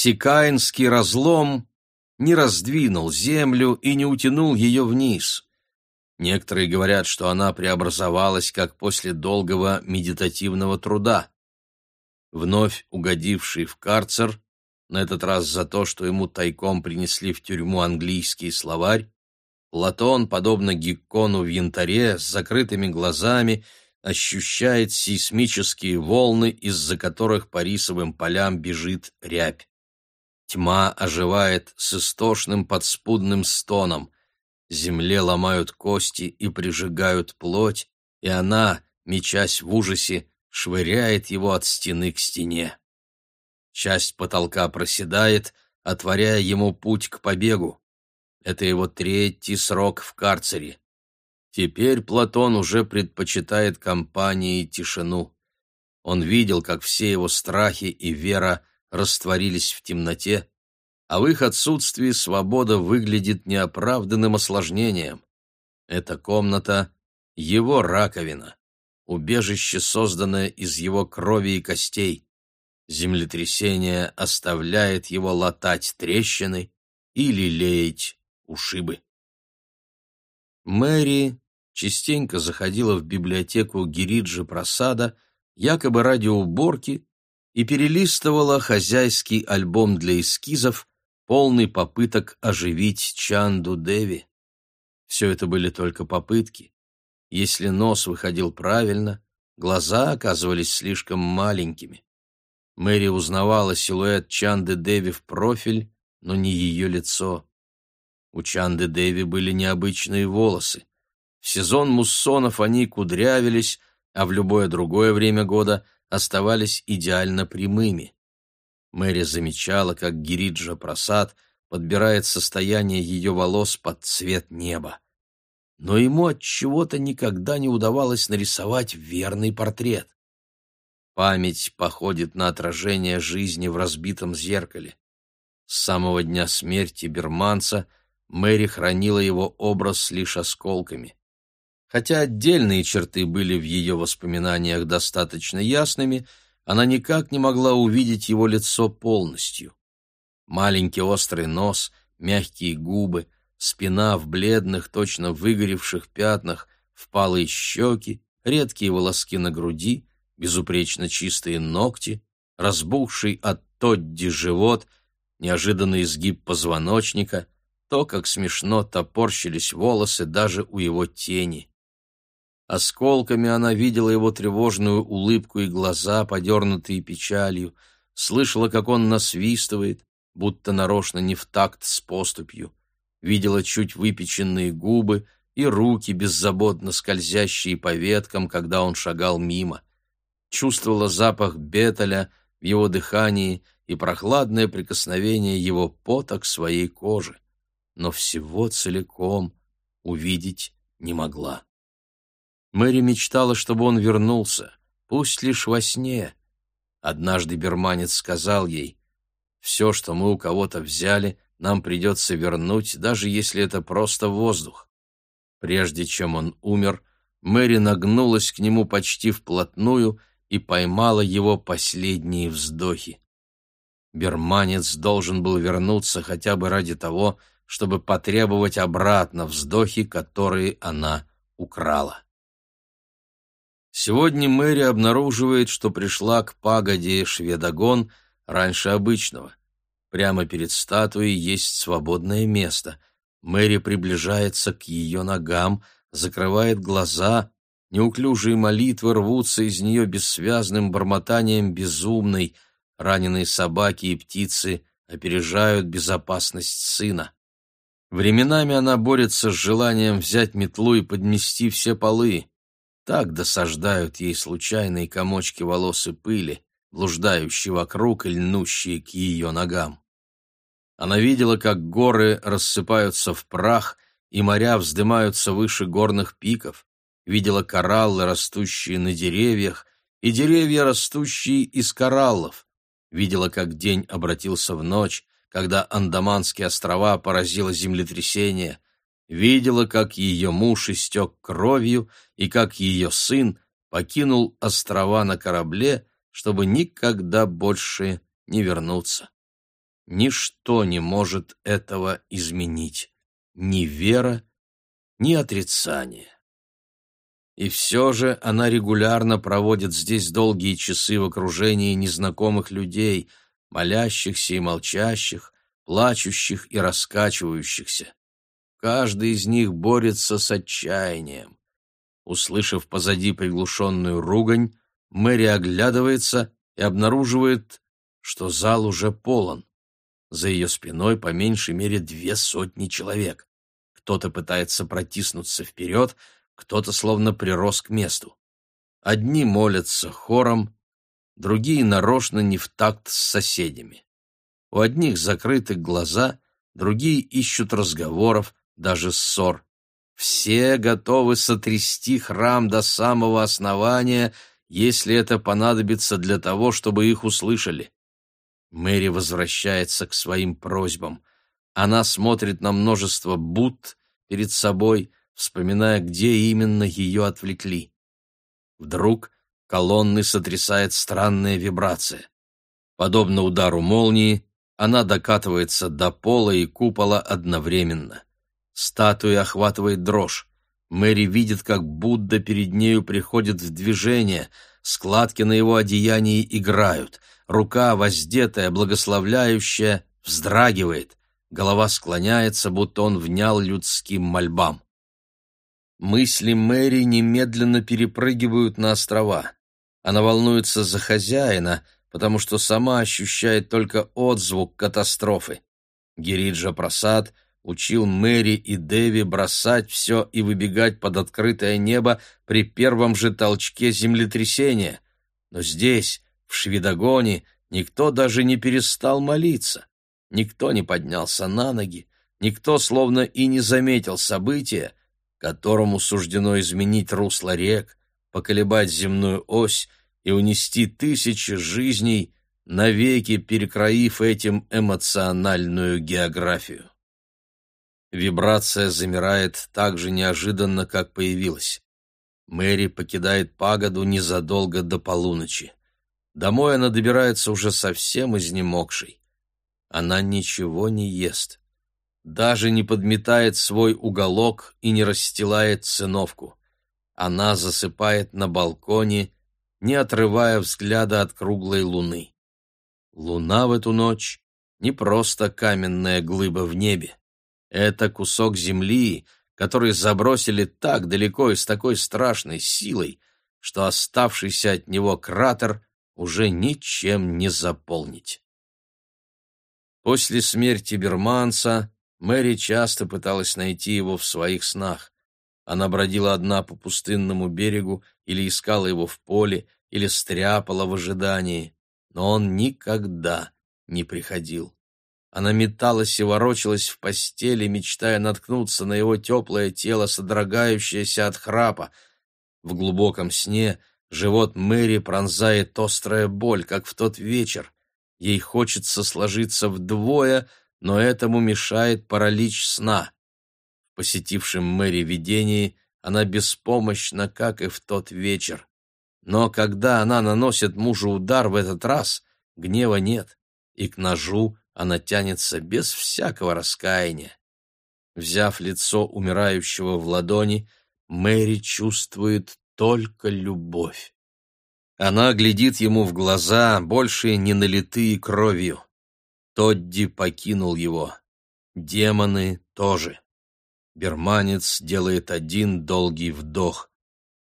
Сикаинский разлом не раздвинул землю и не утянул ее вниз. Некоторые говорят, что она преобразовалась как после долгого медитативного труда. Вновь угодивший в карцер, на этот раз за то, что ему тайком принесли в тюрьму английский словарь, Платон, подобно Геккону в янтаре, с закрытыми глазами, ощущает сейсмические волны, из-за которых по рисовым полям бежит рябь. Тьма оживает с истошным подспудным стоном. Земле ломают кости и прижигают плоть, и она, мечась в ужасе, швыряет его от стены к стене. Часть потолка проседает, отворяя ему путь к побегу. Это его третий срок в карцере. Теперь Платон уже предпочитает компании тишину. Он видел, как все его страхи и вера растворились в темноте, а в их отсутствии свобода выглядит неоправданным осложнением. Эта комната — его раковина, убежище, созданное из его крови и костей. Землетрясение оставляет его латать трещины или леять ушибы. Мэри частенько заходила в библиотеку Гириджи Прасада, якобы ради уборки, и перелистывала хозяйский альбом для эскизов, полный попыток оживить Чанду Деви. Все это были только попытки. Если нос выходил правильно, глаза оказывались слишком маленькими. Мэри узнавала силуэт Чанды Деви в профиль, но не ее лицо. У Чанды Деви были необычные волосы. В сезон муссонов они кудрявились, а в любое другое время года оставались идеально прямыми. Мэри замечала, как Гириджа Прасад подбирает состояние ее волос под цвет неба. Но ему от чего-то никогда не удавалось нарисовать верный портрет. Память походит на отражение жизни в разбитом зеркале. С самого дня смерти берманца Мэри хранила его образ лишь осколками. Хотя отдельные черты были в ее воспоминаниях достаточно ясными, она никак не могла увидеть его лицо полностью. Маленький острый нос, мягкие губы, спина в бледных, точно выгоревших пятнах, впалые щеки, редкие волоски на груди, безупречно чистые ногти, разбухший от тодди живот, неожиданный изгиб позвоночника, то, как смешно топорщились волосы даже у его тени. Осколками она видела его тревожную улыбку и глаза, подернутые печалью, слышала, как он насвистывает, будто нарочно не в такт с поступью, видела чуть выпеченные губы и руки, беззаботно скользящие по веткам, когда он шагал мимо. Чувствовала запах беталя в его дыхании и прохладное прикосновение его пота к своей коже, но всего целиком увидеть не могла. Мэри мечтала, чтобы он вернулся, пусть лишь во сне. Однажды берманец сказал ей, «Все, что мы у кого-то взяли, нам придется вернуть, даже если это просто воздух». Прежде чем он умер, Мэри нагнулась к нему почти вплотную и поймала его последние вздохи. Берманец должен был вернуться хотя бы ради того, чтобы потребовать обратно вздохи, которые она украла. Сегодня Мэри обнаруживает, что пришла к пагоде Шведогон раньше обычного. Прямо перед статуей есть свободное место. Мэри приближается к ее ногам, закрывает глаза, неуклюжие молитвы рвутся из нее бессвязным бормотанием безумной, раненые собаки и птицы опережают безопасность сына. Временами она борется с желанием взять метлу и подмести все полы. Так досаждают ей случайные комочки волос и пыли, блуждающие вокруг и льнущие к ее ногам. Она видела, как горы рассыпаются в прах, и моря вздымаются выше горных пиков, видела кораллы, растущие на деревьях, и деревья, растущие из кораллов, видела, как день обратился в ночь, когда Андаманские острова поразило землетрясение, видела, как ее муж истек кровью и как ее сын покинул острова на корабле, чтобы никогда больше не вернуться. ничто не может этого изменить, ни вера, ни отрицание. И все же она регулярно проводит здесь долгие часы в окружении незнакомых людей, молящихся и молчащих, плачущих и раскачивающихся. Каждый из них борется с отчаянием. Услышав позади приглушенную ругань, Мэри оглядывается и обнаруживает, что зал уже полон. За ее спиной по меньшей мере две сотни человек. Кто-то пытается протиснуться вперед, кто-то словно прирос к месту. Одни молятся хором, другие нарочно не в такт с соседями. У одних закрыты глаза, другие ищут разговоров, даже ссор. Все готовы сотрясти храм до самого основания, если это понадобится для того, чтобы их услышали. Мэри возвращается к своим просьбам. Она смотрит на множество Будд перед собой, вспоминая, где именно ее отвлекли. Вдруг колонны сотрясает странная вибрация. Подобно удару молнии, она докатывается до пола и купола одновременно. Статуя охватывает дрожь. Мэри видит, как Будда перед нею приходит в движение, складки на его одеянии играют, рука, воздетая, благословляющая, вздрагивает, голова склоняется, будто он внял людским мольбам. Мысли Мэри немедленно перепрыгивают на острова. Она волнуется за хозяина, потому что сама ощущает только отзвук катастрофы. Гириджа Прасад учил Мэри и Дэви бросать все и выбегать под открытое небо при первом же толчке землетрясения. Но здесь, в Швидогоне, никто даже не перестал молиться. Никто не поднялся на ноги, никто словно и не заметил события, которому суждено изменить русло рек, поколебать земную ось и унести тысячи жизней, навеки перекроив этим эмоциональную географию. Вибрация замирает так же неожиданно, как появилась. Мэри покидает пагоду незадолго до полуночи. Домой она добирается уже совсем изнемогшей. Она ничего не ест даже не подметает свой уголок и не расстилает циновку. Она засыпает на балконе, не отрывая взгляда от круглой луны. Луна в эту ночь не просто каменная глыба в небе. Это кусок земли, который забросили так далеко и с такой страшной силой, что оставшийся от него кратер уже ничем не заполнить. После смерти Берманса Мэри часто пыталась найти его в своих снах. Она бродила одна по пустынному берегу или искала его в поле, или стряпала в ожидании, но он никогда не приходил. Она металась и ворочалась в постели, мечтая наткнуться на его теплое тело, содрогающееся от храпа. В глубоком сне живот Мэри пронзает острая боль, как в тот вечер. Ей хочется сложиться вдвое, но этому мешает паралич сна. В посетившем Мэри видении она беспомощна, как и в тот вечер. Но когда она наносит мужу удар в этот раз, гнева нет, и к ножу она тянется без всякого раскаяния. Взяв лицо умирающего в ладони, Мэри чувствует только любовь. Она глядит ему в глаза, больше не налитые кровью. Тодди покинул его. Демоны тоже. Берманец делает один долгий вдох.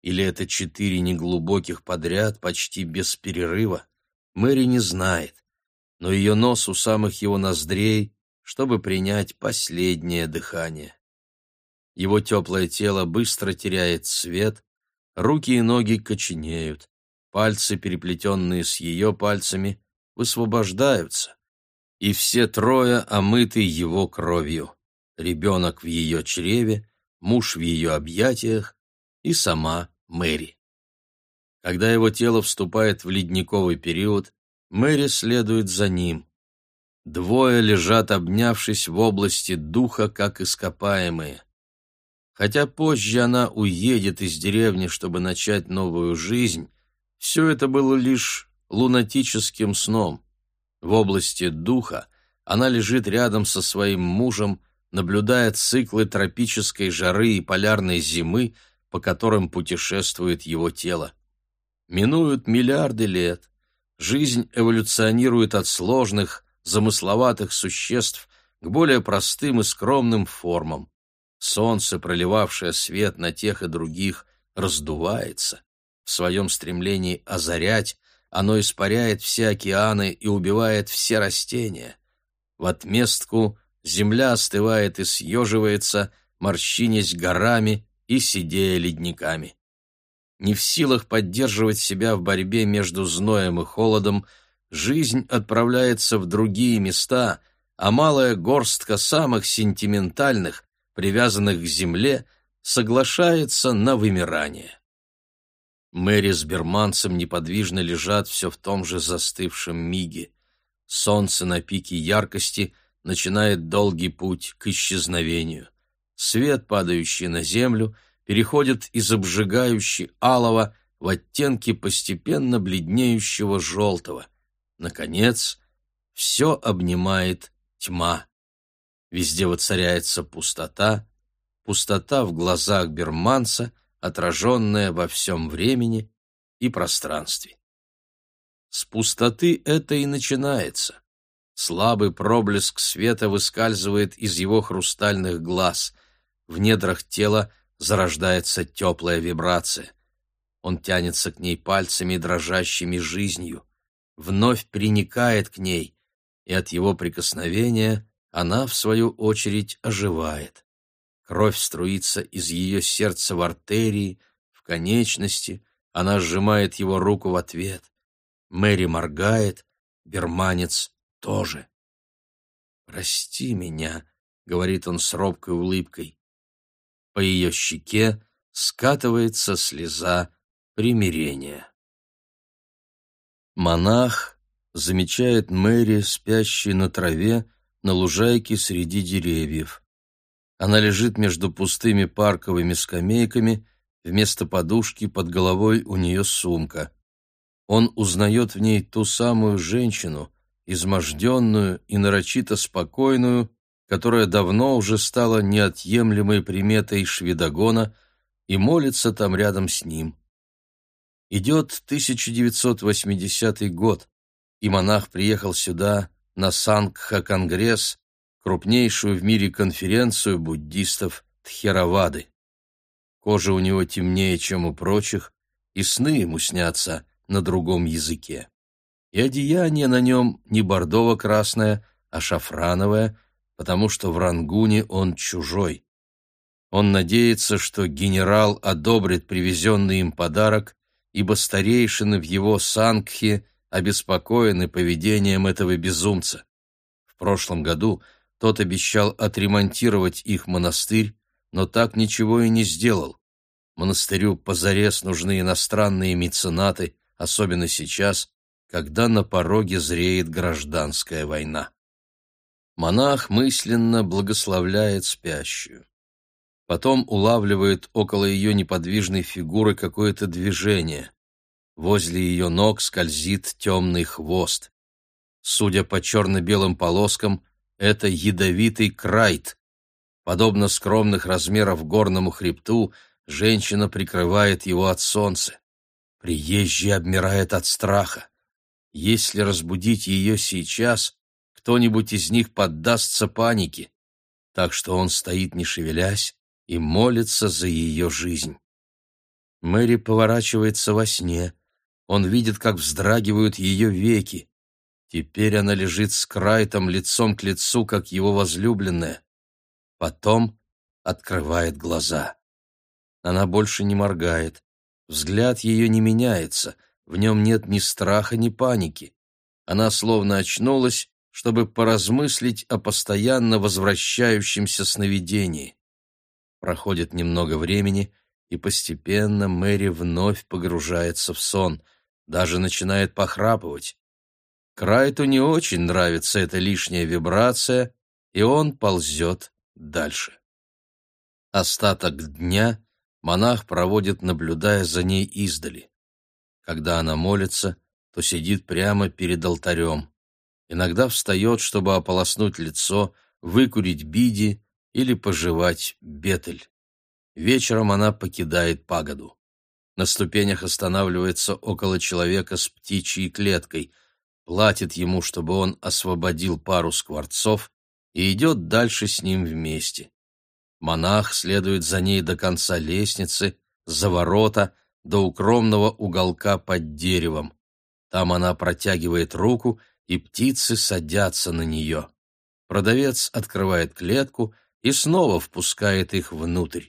Или это четыре неглубоких подряд, почти без перерыва? Мэри не знает, но ее нос у самых его ноздрей, чтобы принять последнее дыхание. Его теплое тело быстро теряет цвет, руки и ноги коченеют, пальцы, переплетенные с ее пальцами, высвобождаются и все трое омыты его кровью. Ребенок в ее чреве, муж в ее объятиях и сама Мэри. Когда его тело вступает в ледниковый период, Мэри следует за ним. Двое лежат, обнявшись в области духа, как ископаемые. Хотя позже она уедет из деревни, чтобы начать новую жизнь, все это было лишь лунатическим сном. В области духа она лежит рядом со своим мужем, наблюдая циклы тропической жары и полярной зимы, по которым путешествует его тело. Минуют миллиарды лет. Жизнь эволюционирует от сложных, замысловатых существ к более простым и скромным формам. Солнце, проливавшее свет на тех и других, раздувается. В своем стремлении озарять оно испаряет все океаны и убивает все растения. В отместку земля остывает и съеживается, морщинясь горами и сидея ледниками. Не в силах поддерживать себя в борьбе между зноем и холодом, жизнь отправляется в другие места, а малая горстка самых сентиментальных, привязанных к земле, соглашается на вымирание. Мэри с берманцем неподвижно лежат все в том же застывшем миге. Солнце на пике яркости начинает долгий путь к исчезновению. Свет, падающий на землю, переходит из обжигающей алого в оттенки постепенно бледнеющего желтого. Наконец, все обнимает тьма. Везде воцаряется пустота, пустота в глазах берманца, отраженная во всем времени и пространстве. С пустоты это и начинается. Слабый проблеск света выскальзывает из его хрустальных глаз. В недрах тела зарождается теплая вибрация. Он тянется к ней пальцами, дрожащими жизнью, вновь приникает к ней, и от его прикосновения она, в свою очередь, оживает. Кровь струится из ее сердца в артерии, в конечности, она сжимает его руку в ответ. Мэри моргает, берманец тоже. «Прости меня», — говорит он с робкой улыбкой. По ее щеке скатывается слеза примирения. Монах замечает Мэри, спящей на траве, на лужайке среди деревьев. Она лежит между пустыми парковыми скамейками, вместо подушки под головой у нее сумка он узнает в ней ту самую женщину, изможденную и нарочито спокойную, которая давно уже стала неотъемлемой приметой Шведогона и молится там рядом с ним. Идет 1980 год, и монах приехал сюда на Сангха-конгресс, крупнейшую в мире конференцию буддистов Тхеравады. Кожа у него темнее, чем у прочих, и сны ему снятся на другом языке. И одеяние на нем не бордово-красное, а шафрановое, потому что в Рангуне он чужой. Он надеется, что генерал одобрит привезенный им подарок, ибо старейшины в его Сангхе обеспокоены поведением этого безумца. В прошлом году тот обещал отремонтировать их монастырь, но так ничего и не сделал. Монастырю позарез нужны иностранные меценаты, особенно сейчас, когда на пороге зреет гражданская война. Монах мысленно благословляет спящую. Потом улавливает около ее неподвижной фигуры какое-то движение. Возле ее ног скользит темный хвост. Судя по черно-белым полоскам, это ядовитый крайт. Подобно скромных размеров горному хребту, женщина прикрывает его от солнца. Приезжий обмирает от страха. Если разбудить ее сейчас, кто-нибудь из них поддастся панике. Так что он стоит, не шевелясь, и молится за ее жизнь. Мэри поворачивается во сне. Он видит, как вздрагивают ее веки. Теперь она лежит с Крайтом лицом к лицу, как его возлюбленная. Потом открывает глаза. Она больше не моргает. Взгляд ее не меняется, в нем нет ни страха, ни паники. Она словно очнулась, чтобы поразмыслить о постоянно возвращающемся сновидении. Проходит немного времени, и постепенно Мэри вновь погружается в сон, даже начинает похрапывать. Крайту не очень нравится эта лишняя вибрация, и он ползет дальше. Остаток дня монах проводит, наблюдая за ней издали. Когда она молится, то сидит прямо перед алтарем. Иногда встает, чтобы ополоснуть лицо, выкурить биди или пожевать бетель. Вечером она покидает пагоду. На ступенях останавливается около человека с птичьей клеткой, платит ему, чтобы он освободил пару скворцов, и идет дальше с ним вместе. Монах следует за ней до конца лестницы, за ворота, до укромного уголка под деревом. Там она протягивает руку, и птицы садятся на нее. Продавец открывает клетку и снова впускает их внутрь.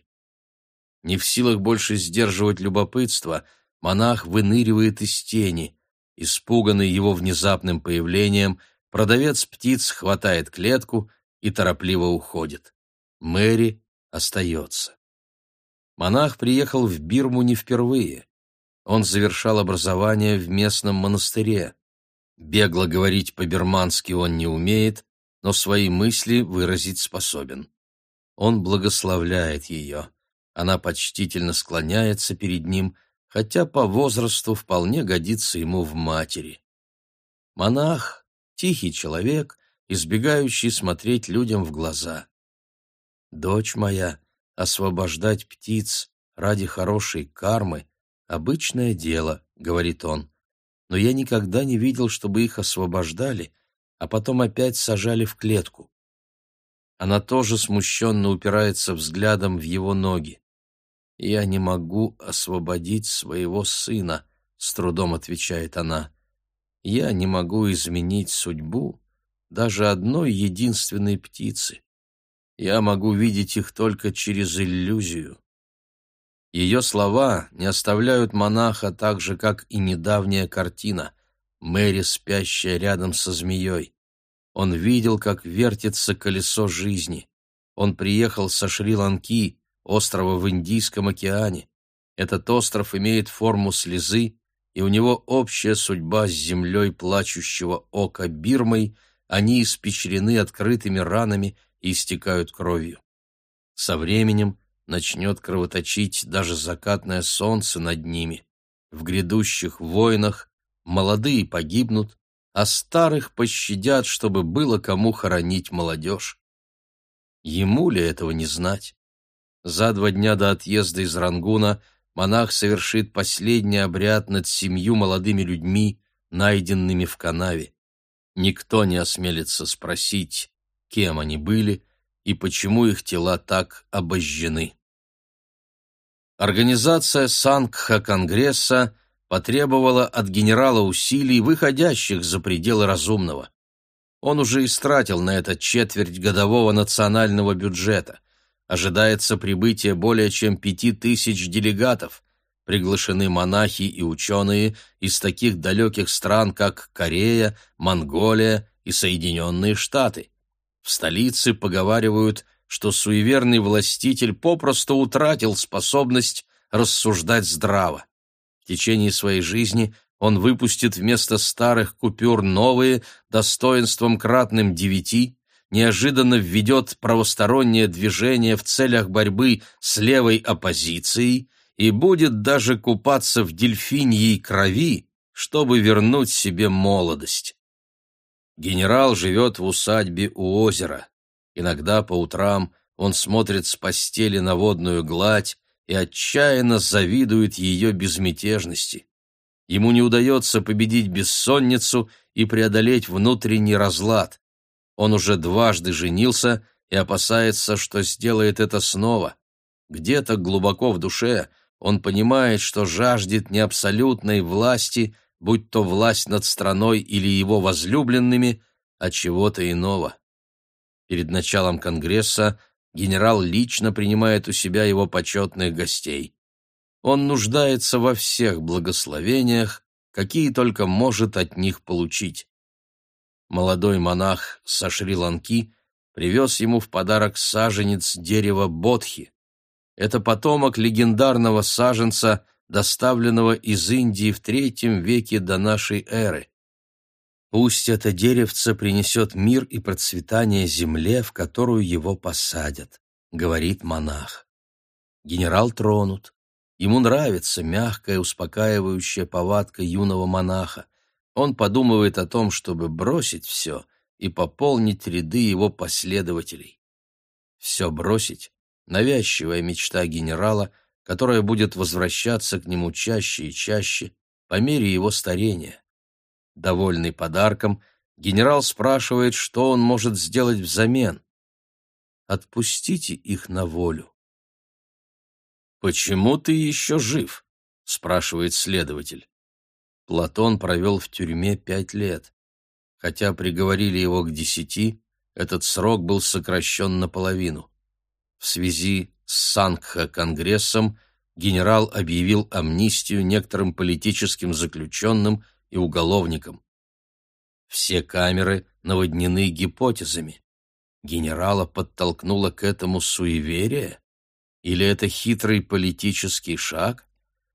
Не в силах больше сдерживать любопытство, монах выныривает из тени. Испуганный его внезапным появлением, продавец птиц хватает клетку и торопливо уходит. Мэри остается. Монах приехал в Бирму не впервые. Он завершал образование в местном монастыре. Бегло говорить по-бирмански он не умеет, но свои мысли выразить способен. Он благословляет ее. Она почтительно склоняется перед ним, хотя по возрасту вполне годится ему в матери. Монах — тихий человек, избегающий смотреть людям в глаза. «Дочь моя, освобождать птиц ради хорошей кармы — обычное дело», — говорит он. «Но я никогда не видел, чтобы их освобождали, а потом опять сажали в клетку». Она тоже смущенно упирается взглядом в его ноги. «Я не могу освободить своего сына», — с трудом отвечает она. «Я не могу изменить судьбу даже одной единственной птицы. Я могу видеть их только через иллюзию». Ее слова не оставляют монаха так же, как и недавняя картина Мэри, спящая рядом со змеей. Он видел, как вертится колесо жизни. Он приехал со Шри-Ланки, острова в Индийском океане. Этот остров имеет форму слезы, и у него общая судьба с землей плачущего ока Бирмой, они испечрены открытыми ранами и истекают кровью. Со временем начнет кровоточить даже закатное солнце над ними. В грядущих войнах молодые погибнут, а старых пощадят, чтобы было кому хоронить молодежь. Ему ли этого не знать? За два дня до отъезда из Рангуна монах совершит последний обряд над семью молодыми людьми, найденными в канаве. Никто не осмелится спросить, кем они были и почему их тела так обожжены. Организация Сангха-конгресса потребовала от генерала усилий, выходящих за пределы разумного. Он уже истратил на это четверть годового национального бюджета – ожидается прибытие более чем пяти тысяч делегатов. Приглашены монахи и ученые из таких далеких стран, как Корея, Монголия и Соединенные Штаты. В столице поговаривают, что суеверный властитель попросту утратил способность рассуждать здраво. В течение своей жизни он выпустит вместо старых купюр новые, достоинством кратным девяти, неожиданно введет правостороннее движение в целях борьбы с левой оппозицией и будет даже купаться в дельфиньей крови, чтобы вернуть себе молодость. Генерал живет в усадьбе у озера. Иногда по утрам он смотрит с постели на водную гладь и отчаянно завидует ее безмятежности. Ему не удается победить бессонницу и преодолеть внутренний разлад. Он уже дважды женился и опасается, что сделает это снова. Где-то глубоко в душе он понимает, что жаждет не абсолютной власти, будь то власть над страной или его возлюбленными, а чего-то иного. Перед началом Конгресса генерал лично принимает у себя его почетных гостей. Он нуждается во всех благословениях, какие только может от них получить молодой монах со Шри-Ланки привез ему в подарок саженец дерева бодхи. Это потомок легендарного саженца, доставленного из Индии в третьем веке до нашей эры. Пусть это деревце принесет мир и процветание земле, в которую его посадят, говорит монах. Генерал тронут. Ему нравится мягкая, успокаивающая повадка юного монаха. Он подумывает о том, чтобы бросить все и пополнить ряды его последователей. Все бросить — навязчивая мечта генерала, которая будет возвращаться к нему чаще и чаще по мере его старения. Довольный подарком, генерал спрашивает, что он может сделать взамен. Отпустите их на волю. «Почему ты еще жив?» — спрашивает следователь. Платон провел в тюрьме пять лет. Хотя приговорили его к десяти, этот срок был сокращен наполовину. В связи с Сангха-конгрессом генерал объявил амнистию некоторым политическим заключенным и уголовникам. Все камеры наводнены гипотезами. Генерала подтолкнуло к этому суеверие? Или это хитрый политический шаг?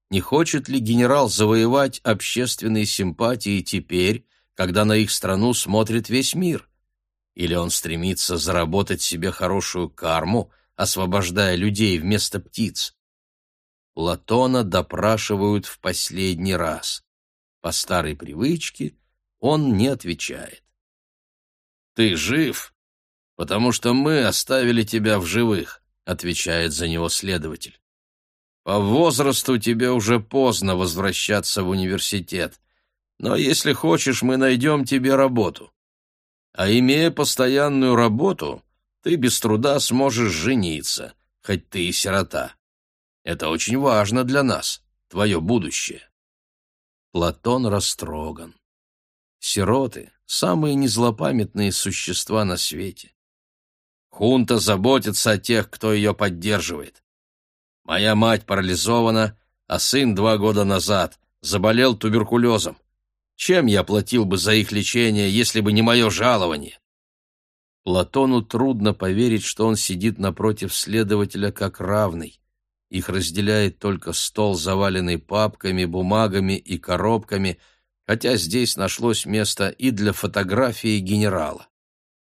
Не хочет ли генерал завоевать общественные симпатии теперь, когда на их страну смотрит весь мир? Или он стремится заработать себе хорошую карму, освобождая людей вместо птиц? Платона допрашивают в последний раз. По старой привычке он не отвечает. «Ты жив, потому что мы оставили тебя в живых», — отвечает за него следователь. По возрасту тебе уже поздно возвращаться в университет, но если хочешь, мы найдем тебе работу. А имея постоянную работу, ты без труда сможешь жениться, хоть ты и сирота. Это очень важно для нас, твое будущее. Платон растроган. Сироты — самые незлопамятные существа на свете. Хунта заботится о тех, кто ее поддерживает. Моя мать парализована, а сын два года назад заболел туберкулезом. Чем я платил бы за их лечение, если бы не мое жалование? Платону трудно поверить, что он сидит напротив следователя как равный. Их разделяет только стол, заваленный папками, бумагами и коробками, хотя здесь нашлось место и для фотографии генерала.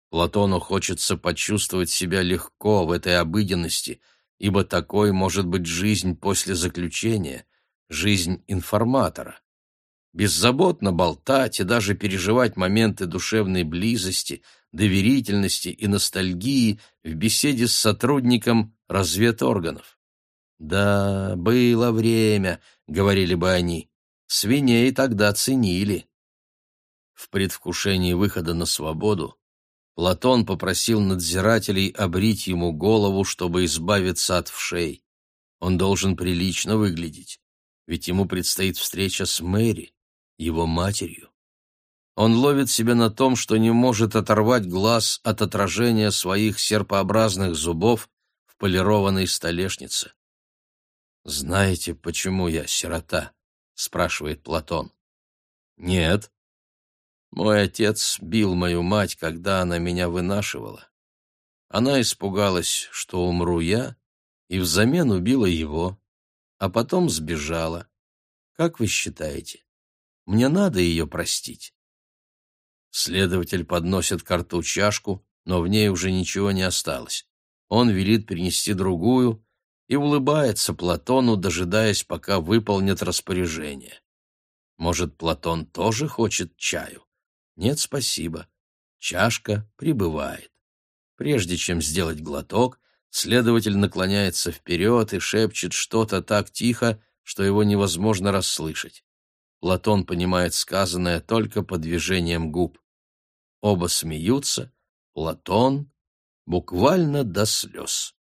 Платону хочется почувствовать себя легко в этой обыденности — ибо такой может быть жизнь после заключения, жизнь информатора. Беззаботно болтать и даже переживать моменты душевной близости, доверительности и ностальгии в беседе с сотрудником разведорганов. «Да, было время», — говорили бы они, — «свиней тогда ценили». В предвкушении выхода на свободу Платон попросил надзирателей обрить ему голову, чтобы избавиться от вшей. Он должен прилично выглядеть, ведь ему предстоит встреча с Мэри, его матерью. Он ловит себя на том, что не может оторвать глаз от отражения своих серпообразных зубов в полированной столешнице. «Знаете, почему я сирота?» — спрашивает Платон. «Нет», мой отец бил мою мать, когда она меня вынашивала. Она испугалась, что умру я, и взамен убила его, а потом сбежала. Как вы считаете, мне надо ее простить? Следователь подносит к рту чашку, но в ней уже ничего не осталось. Он велит принести другую и улыбается Платону, дожидаясь, пока выполнят распоряжение. Может, Платон тоже хочет чаю? Нет, спасибо. Чашка прибывает. Прежде чем сделать глоток, следователь наклоняется вперед и шепчет что-то так тихо, что его невозможно расслышать. Платон понимает сказанное только по движениям губ. Оба смеются, Платон буквально до слез.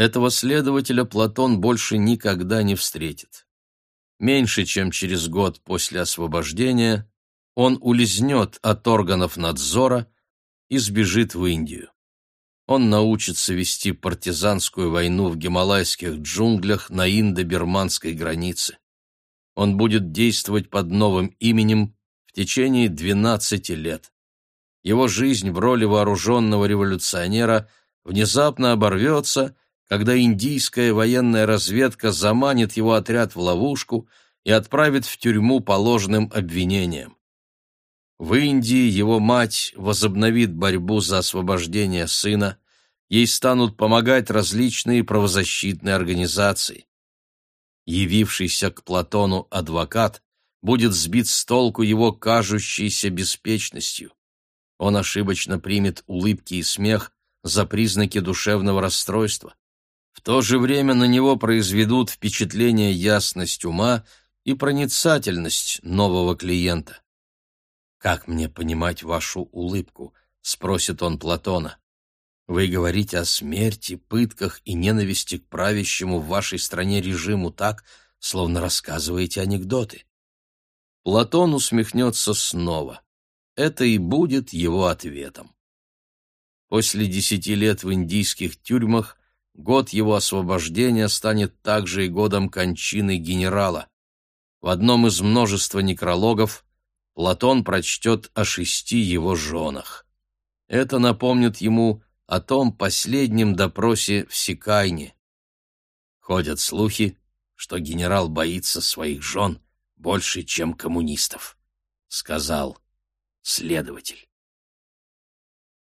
Этого следователя Платон больше никогда не встретит. Меньше чем через год после освобождения он улизнет от органов надзора и сбежит в Индию. Он научится вести партизанскую войну в гималайских джунглях на индо-бирманской границе. Он будет действовать под новым именем в течение 12 лет. Его жизнь в роли вооруженного революционера внезапно оборвется, когда индийская военная разведка заманит его отряд в ловушку и отправит в тюрьму по ложным обвинениям. В Индии его мать возобновит борьбу за освобождение сына, ей станут помогать различные правозащитные организации. Явившийся к Платону адвокат будет сбит с толку его кажущейся беспечностью. Он ошибочно примет улыбки и смех за признаки душевного расстройства. В то же время на него произведут впечатление ясность ума и проницательность нового клиента. «Как мне понимать вашу улыбку?» — спросит он Платона. «Вы говорите о смерти, пытках и ненависти к правящему в вашей стране режиму так, словно рассказываете анекдоты». Платон усмехнется снова. Это и будет его ответом. После десяти лет в индийских тюрьмах год его освобождения станет также и годом кончины генерала. В одном из множества некрологов Платон прочтет о шести его женах. Это напомнит ему о том последнем допросе в Сикайне. Ходят слухи, что генерал боится своих жен больше, чем коммунистов, сказал следователь.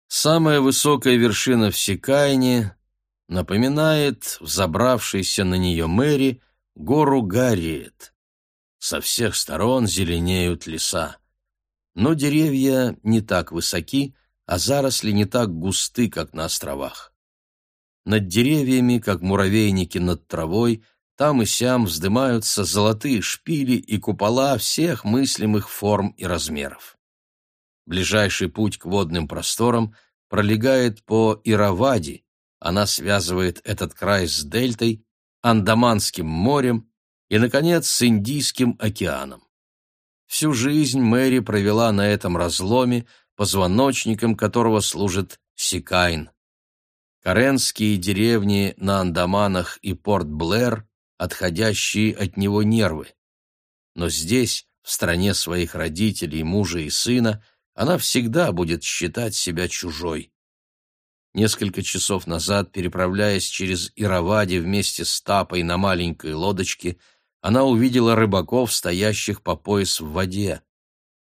Самая высокая вершина в Сикайне напоминает взобравшийся на нее Мэри гору Гарриет. Со всех сторон зеленеют леса. Но деревья не так высоки, а заросли не так густы, как на островах. Над деревьями, как муравейники над травой, там и сям вздымаются золотые шпили и купола всех мыслимых форм и размеров. Ближайший путь к водным просторам пролегает по Иравади, она связывает этот край с дельтой, Андаманским морем и, наконец, с Индийским океаном. Всю жизнь Мэри провела на этом разломе, позвоночником которого служит Сикайн. Каренские деревни на Андаманах и Порт-Блэр, отходящие от него нервы. Но здесь, в стране своих родителей, мужа и сына, она всегда будет считать себя чужой. Несколько часов назад, переправляясь через Иравади вместе с Тапой на маленькой лодочке, она увидела рыбаков, стоящих по пояс в воде.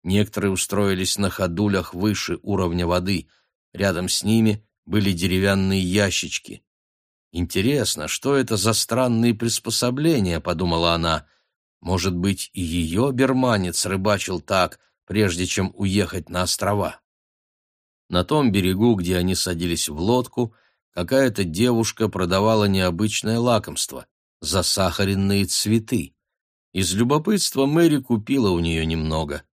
Некоторые устроились на ходулях выше уровня воды. Рядом с ними были деревянные ящички. «Интересно, что это за странные приспособления?» — подумала она. «Может быть, и ее берманец рыбачил так, прежде чем уехать на острова?» На том берегу, где они садились в лодку, какая-то девушка продавала необычное лакомство — засахаренные цветы. Из любопытства Мэри купила у нее немного.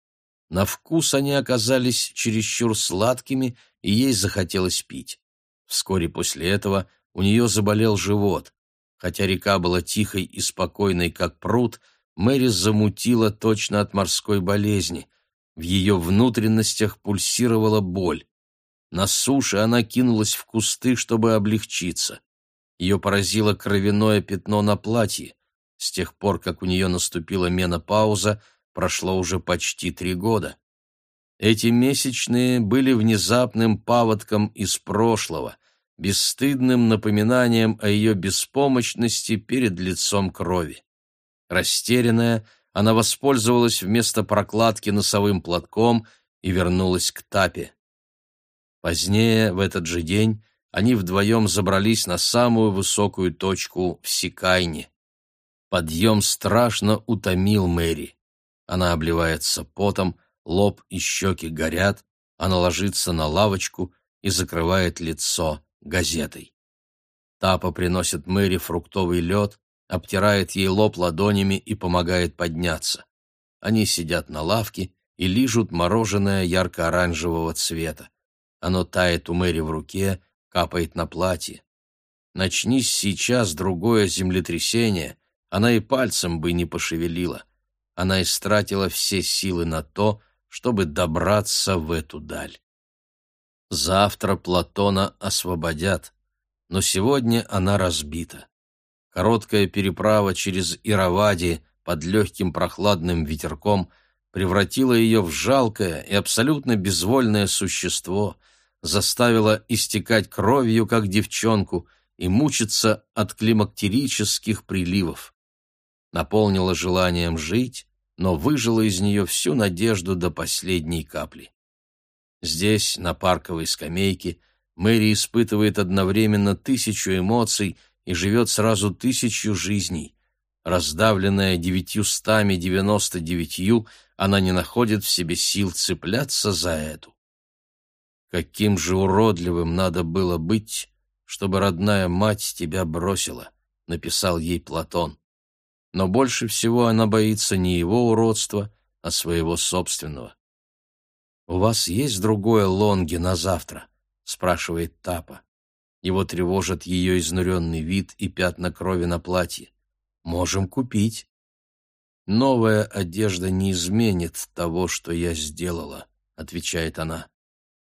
На вкус они оказались чересчур сладкими, и ей захотелось пить. Вскоре после этого у нее заболел живот. Хотя река была тихой и спокойной, как пруд, Мэри замутила точно от морской болезни. В ее внутренностях пульсировала боль. На суше она кинулась в кусты, чтобы облегчиться. Ее поразило кровяное пятно на платье. С тех пор, как у нее наступила менопауза, прошло уже почти три года. Эти месячные были внезапным паводком из прошлого, бесстыдным напоминанием о ее беспомощности перед лицом крови. Растерянная, она воспользовалась вместо прокладки носовым платком и вернулась к Тапе. Позднее, в этот же день, они вдвоем забрались на самую высокую точку в Сикайне. Подъем страшно утомил Мэри. Она обливается потом, лоб и щеки горят, она ложится на лавочку и закрывает лицо газетой. Тапа приносит Мэри фруктовый лед, обтирает ей лоб ладонями и помогает подняться. Они сидят на лавке и лижут мороженое ярко-оранжевого цвета. Оно тает у Мэри в руке, капает на платье. Начнись сейчас другое землетрясение, она и пальцем бы не пошевелила. Она истратила все силы на то, чтобы добраться в эту даль. Завтра Платона освободят, но сегодня она разбита. Короткая переправа через Иравади под легким прохладным ветерком превратила ее в жалкое и абсолютно безвольное существо — заставила истекать кровью, как девчонку, и мучиться от климактерических приливов. Наполнила желанием жить, но выжила из нее всю надежду до последней капли. Здесь, на парковой скамейке, Мэри испытывает одновременно тысячу эмоций и живет сразу тысячу жизней. Раздавленная девятьюстами девяносто девятью, она не находит в себе сил цепляться за эту. Каким же уродливым надо было быть, чтобы родная мать тебя бросила, написал ей Платон. Но больше всего она боится не его уродства, а своего собственного. «У вас есть другое лонги на завтра?» — спрашивает Тапа. Его тревожит ее изнуренный вид и пятна крови на платье. «Можем купить». «Новая одежда не изменит того, что я сделала», — отвечает она.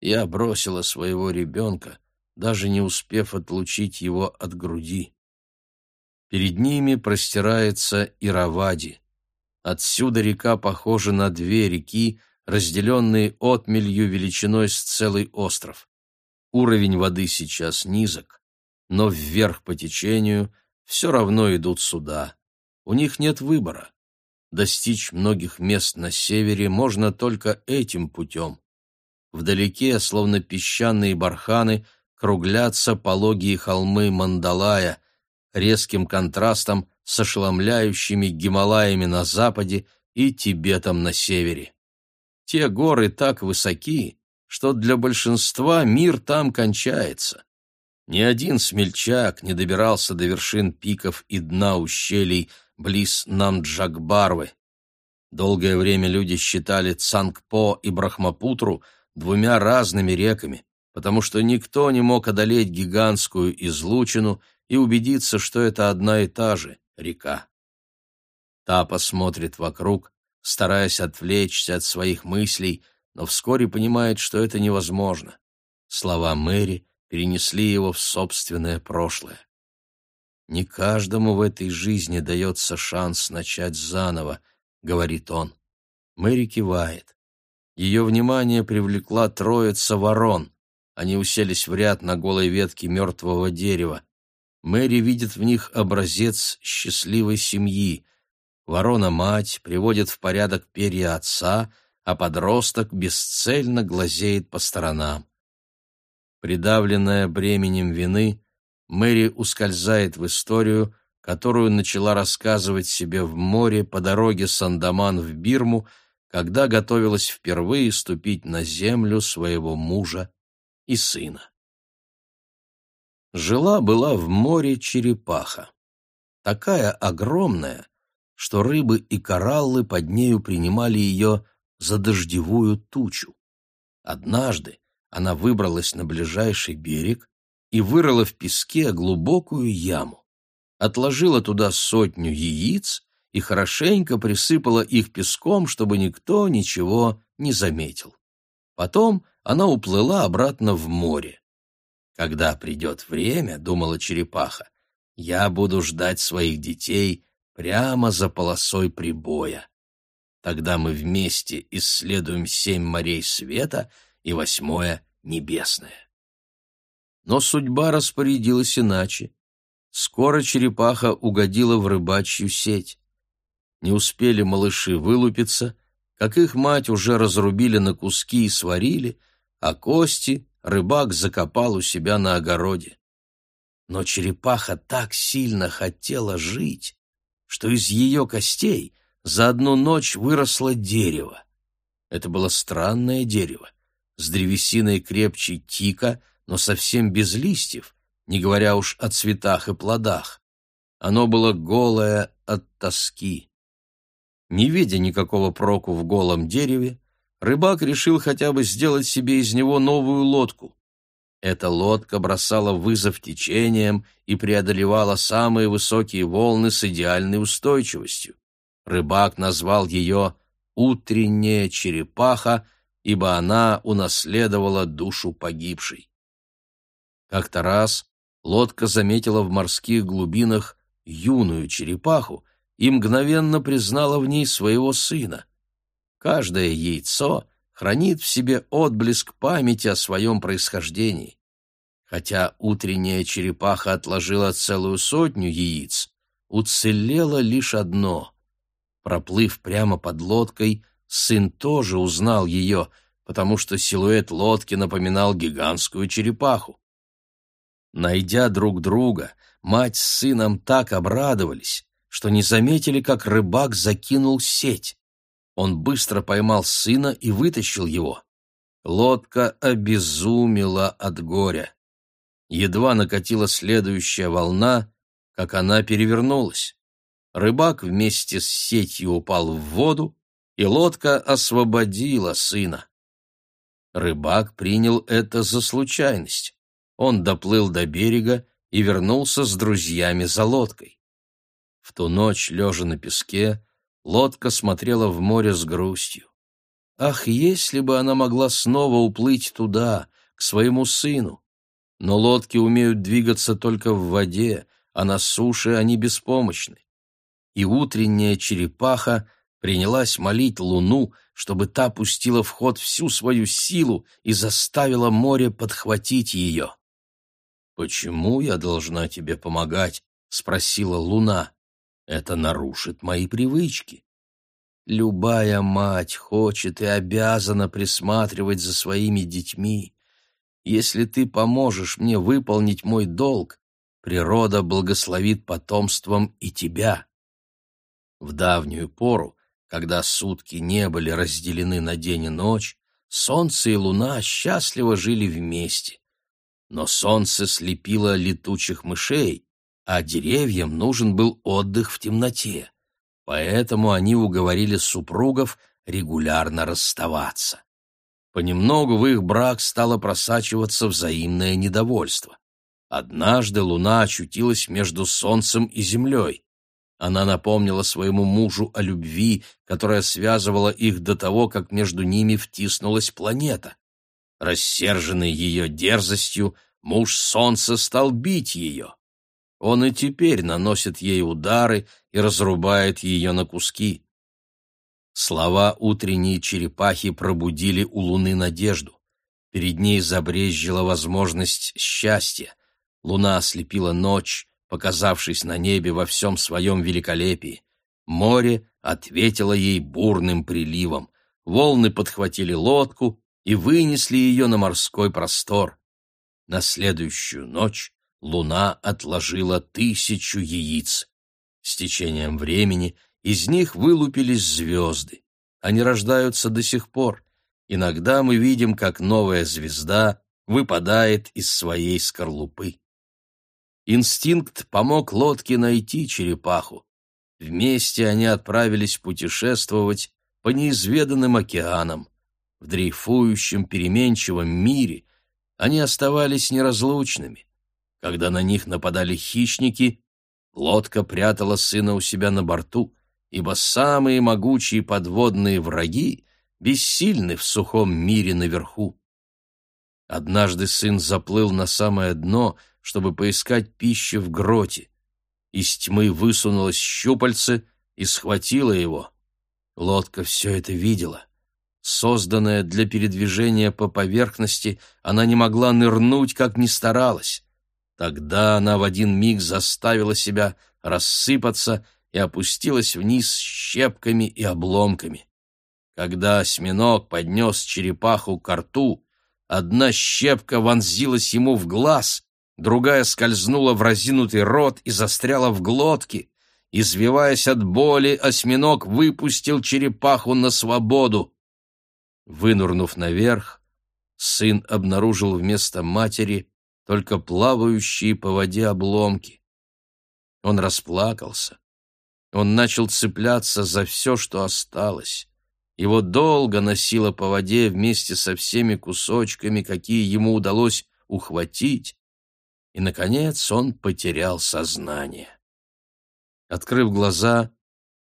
«Я бросила своего ребенка, даже не успев отлучить его от груди». Перед ними простирается Иравади. Отсюда река похожа на две реки, разделенные отмелью величиной с целый остров. Уровень воды сейчас низок, но вверх по течению все равно идут суда. У них нет выбора. Достичь многих мест на севере можно только этим путем. Вдалеке, словно песчаные барханы, круглятся пологие холмы Мандалая, резким контрастом с ошеломляющими Гималаями на западе и Тибетом на севере. Те горы так высоки, что для большинства мир там кончается. Ни один смельчак не добирался до вершин пиков и дна ущелий близ Намджакбарвы. Долгое время люди считали Цангпо и Брахмапутру двумя разными реками, потому что никто не мог одолеть гигантскую излучину и убедиться, что это одна и та же река. Тапа смотрит вокруг, стараясь отвлечься от своих мыслей, но вскоре понимает, что это невозможно. Слова Мэри перенесли его в собственное прошлое. «Не каждому в этой жизни дается шанс начать заново», — говорит он. Мэри кивает. Ее внимание привлекла троица ворон. Они уселись в ряд на голой ветке мертвого дерева. Мэри видит в них образец счастливой семьи. Ворона-мать приводит в порядок перья отца, а подросток бесцельно глазеет по сторонам. Придавленная бременем вины, Мэри ускользает в историю, которую начала рассказывать себе в море по дороге с Андаман в Бирму, когда готовилась впервые ступить на землю своего мужа и сына. Жила-была в море черепаха. Такая огромная, что рыбы и кораллы под нею принимали ее за дождевую тучу. Однажды она выбралась на ближайший берег и вырыла в песке глубокую яму, отложила туда сотню яиц и хорошенько присыпала их песком, чтобы никто ничего не заметил. Потом она уплыла обратно в море. «Когда придет время, — думала черепаха, — я буду ждать своих детей прямо за полосой прибоя. Тогда мы вместе исследуем семь морей света и восьмое небесное. Но судьба распорядилась иначе. Скоро черепаха угодила в рыбачью сеть. Не успели малыши вылупиться, как их мать уже разрубили на куски и сварили, а кости рыбак закопал у себя на огороде. Но черепаха так сильно хотела жить, что из ее костей за одну ночь выросло дерево. Это было странное дерево, с древесиной крепче тика, но совсем без листьев, не говоря уж о цветах и плодах. Оно было голое от тоски. Не видя никакого проку в голом дереве, рыбак решил хотя бы сделать себе из него новую лодку. Эта лодка бросала вызов течениям и преодолевала самые высокие волны с идеальной устойчивостью. Рыбак назвал ее «утренняя черепаха», ибо она унаследовала душу погибшей. Как-то раз лодка заметила в морских глубинах юную черепаху и мгновенно признала в ней своего сына. Каждое яйцо хранит в себе отблеск памяти о своем происхождении. Хотя утренняя черепаха отложила целую сотню яиц, уцелело лишь одно. Проплыв прямо под лодкой, сын тоже узнал ее, потому что силуэт лодки напоминал гигантскую черепаху. Найдя друг друга, мать с сыном так обрадовались, что не заметили, как рыбак закинул сеть. Он быстро поймал сына и вытащил его. Лодка обезумела от горя. Едва накатила следующая волна, как она перевернулась. Рыбак вместе с сетью упал в воду, и лодка освободила сына. Рыбак принял это за случайность. Он доплыл до берега и вернулся с друзьями за лодкой. В ту ночь, лежа на песке, лодка смотрела в море с грустью. Ах, если бы она могла снова уплыть туда, к своему сыну! Но лодки умеют двигаться только в воде, а на суше они беспомощны. И утренняя черепаха принялась молить луну, чтобы та пустила в ход всю свою силу и заставила море подхватить ее. «Почему я должна тебе помогать?» — спросила луна. «Это нарушит мои привычки». Любая мать хочет и обязана присматривать за своими детьми. Если ты поможешь мне выполнить мой долг, природа благословит потомством и тебя. В давнюю пору, когда сутки не были разделены на день и ночь, солнце и луна счастливо жили вместе. Но солнце слепило летучих мышей, а деревьям нужен был отдых в темноте. Поэтому они уговорили супругов регулярно расставаться. Понемногу в их брак стало просачиваться взаимное недовольство. Однажды луна очутилась между солнцем и землей. Она напомнила своему мужу о любви, которая связывала их до того, как между ними втиснулась планета. Рассерженный ее дерзостью, муж солнца стал бить ее. Он и теперь наносит ей удары и разрубает ее на куски. Слова утренней черепахи пробудили у луны надежду. Перед ней забрезжила возможность счастья. Луна ослепила ночь, показавшись на небе во всем своем великолепии. Море ответило ей бурным приливом. Волны подхватили лодку, и вынесли ее на морской простор. На следующую ночь луна отложила тысячу яиц. С течением времени из них вылупились звезды. Они рождаются до сих пор. Иногда мы видим, как новая звезда выпадает из своей скорлупы. Инстинкт помог лодке найти черепаху. Вместе они отправились путешествовать по неизведанным океанам. В дрейфующем переменчивом мире они оставались неразлучными. Когда на них нападали хищники, лодка прятала сына у себя на борту, ибо самые могучие подводные враги бессильны в сухом мире наверху. Однажды сын заплыл на самое дно, чтобы поискать пищи в гроте. Из тьмы высунулось щупальце и схватило его. Лодка все это видела. Созданная для передвижения по поверхности, она не могла нырнуть, как ни старалась. Тогда она в один миг заставила себя рассыпаться и опустилась вниз щепками и обломками. Когда осьминог поднес черепаху к рту, одна щепка вонзилась ему в глаз, другая скользнула в разинутый рот и застряла в глотке. Извиваясь от боли, осьминог выпустил черепаху на свободу. Вынурнув наверх, сын обнаружил вместо матери только плавающие по воде обломки. Он расплакался. Он начал цепляться за все, что осталось. Его долго носило по воде вместе со всеми кусочками, какие ему удалось ухватить, и, наконец, он потерял сознание. Открыв глаза,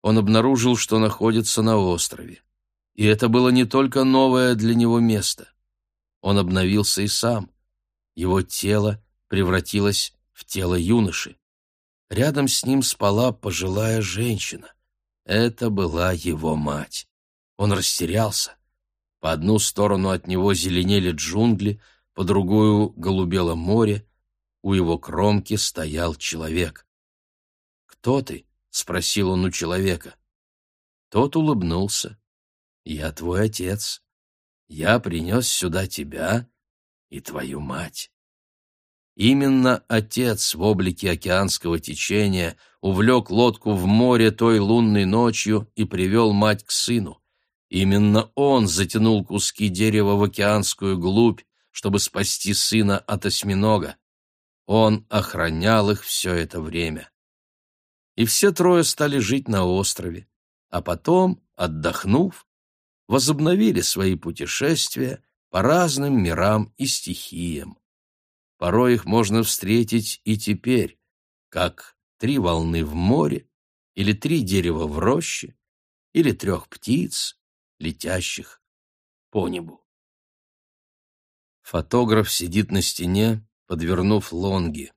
он обнаружил, что находится на острове. И это было не только новое для него место. Он обновился и сам. Его тело превратилось в тело юноши. Рядом с ним спала пожилая женщина. Это была его мать. Он растерялся. По одну сторону от него зеленели джунгли, по другую — голубело море. У его кромки стоял человек. «Кто ты?» — спросил он у человека. Тот улыбнулся. Я твой отец. Я принес сюда тебя и твою мать. Именно отец в облике океанского течения увлек лодку в море той лунной ночью и привел мать к сыну. Именно он затянул куски дерева в океанскую глубь, чтобы спасти сына от осьминога. Он охранял их все это время. И все трое стали жить на острове, а потом, отдохнув, возобновили свои путешествия по разным мирам и стихиям. Порой их можно встретить и теперь, как три волны в море, или три дерева в роще, или трех птиц, летящих по небу. Фотограф сидит на стене, подвернув лонги.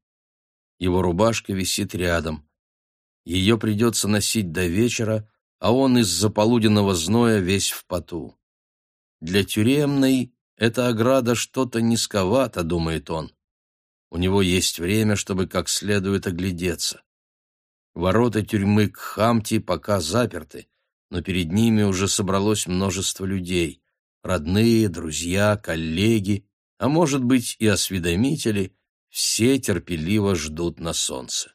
Его рубашка висит рядом. Ее придется носить до вечера, а он из-за полуденного зноя весь в поту. Для тюремной эта ограда что-то низковато, думает он. У него есть время, чтобы как следует оглядеться. Ворота тюрьмы Кхамти пока заперты, но перед ними уже собралось множество людей. Родные, друзья, коллеги, а может быть и осведомители, все терпеливо ждут на солнце.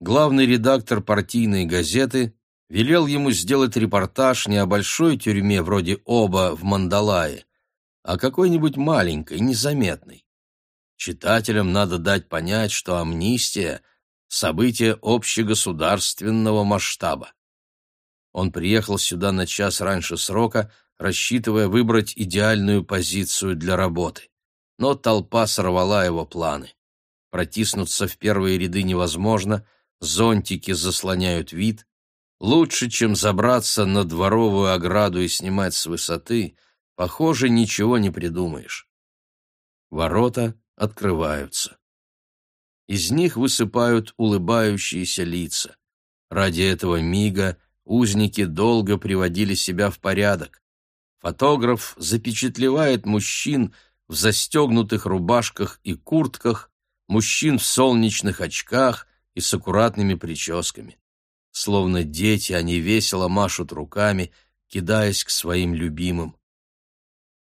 Главный редактор партийной газеты велел ему сделать репортаж не о большой тюрьме вроде Оба в Мандалае, а какой-нибудь маленькой, незаметной. Читателям надо дать понять, что амнистия — событие общегосударственного масштаба. Он приехал сюда на час раньше срока, рассчитывая выбрать идеальную позицию для работы. Но толпа сорвала его планы. Протиснуться в первые ряды невозможно, зонтики заслоняют вид. Лучше, чем забраться на дворовую ограду и снимать с высоты, похоже, ничего не придумаешь. Ворота открываются. Из них высыпают улыбающиеся лица. Ради этого мига узники долго приводили себя в порядок. Фотограф запечатлевает мужчин в застегнутых рубашках и куртках, мужчин в солнечных очках и с аккуратными прическами. Словно дети, они весело машут руками, кидаясь к своим любимым.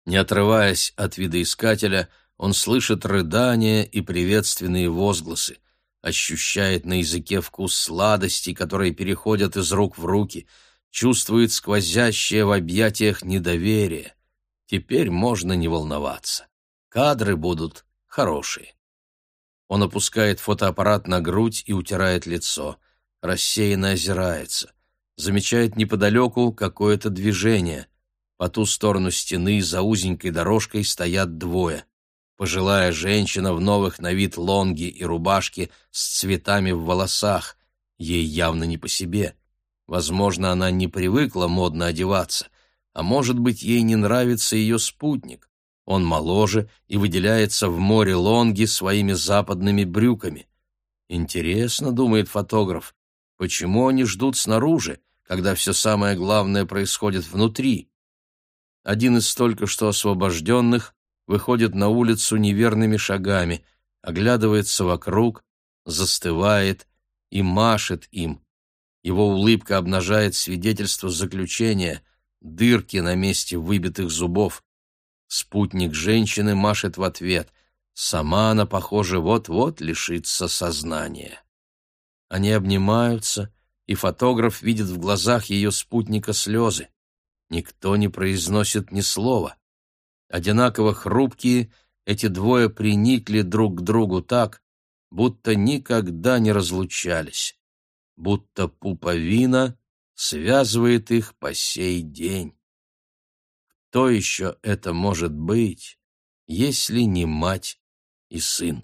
Не отрываясь от видоискателя, он слышит рыдания и приветственные возгласы, ощущает на языке вкус сладостей, которые переходят из рук в руки, чувствует сквозящее в объятиях недоверие. Теперь можно не волноваться. Кадры будут хорошие. Он опускает фотоаппарат на грудь и утирает лицо. Рассеянно озирается. Замечает неподалеку какое-то движение. По ту сторону стены за узенькой дорожкой стоят двое. Пожилая женщина в новых на вид лонги и рубашке с цветами в волосах. Ей явно не по себе. Возможно, она не привыкла модно одеваться. А может быть, ей не нравится ее спутник. Он моложе и выделяется в море лонги своими западными брюками. Интересно, думает фотограф, почему они ждут снаружи, когда все самое главное происходит внутри? Один из только что освобожденных выходит на улицу неверными шагами, оглядывается вокруг, застывает и машет им. Его улыбка обнажает свидетельство заключения, дырки на месте выбитых зубов. Спутник женщины машет в ответ. Сама она, похоже, вот-вот лишится сознания. Они обнимаются, и фотограф видит в глазах ее спутника слезы. Никто не произносит ни слова. Одинаково хрупкие, эти двое приникли друг к другу так, будто никогда не разлучались, будто пуповина связывает их по сей день. Кто еще это может быть, если не мать и сын?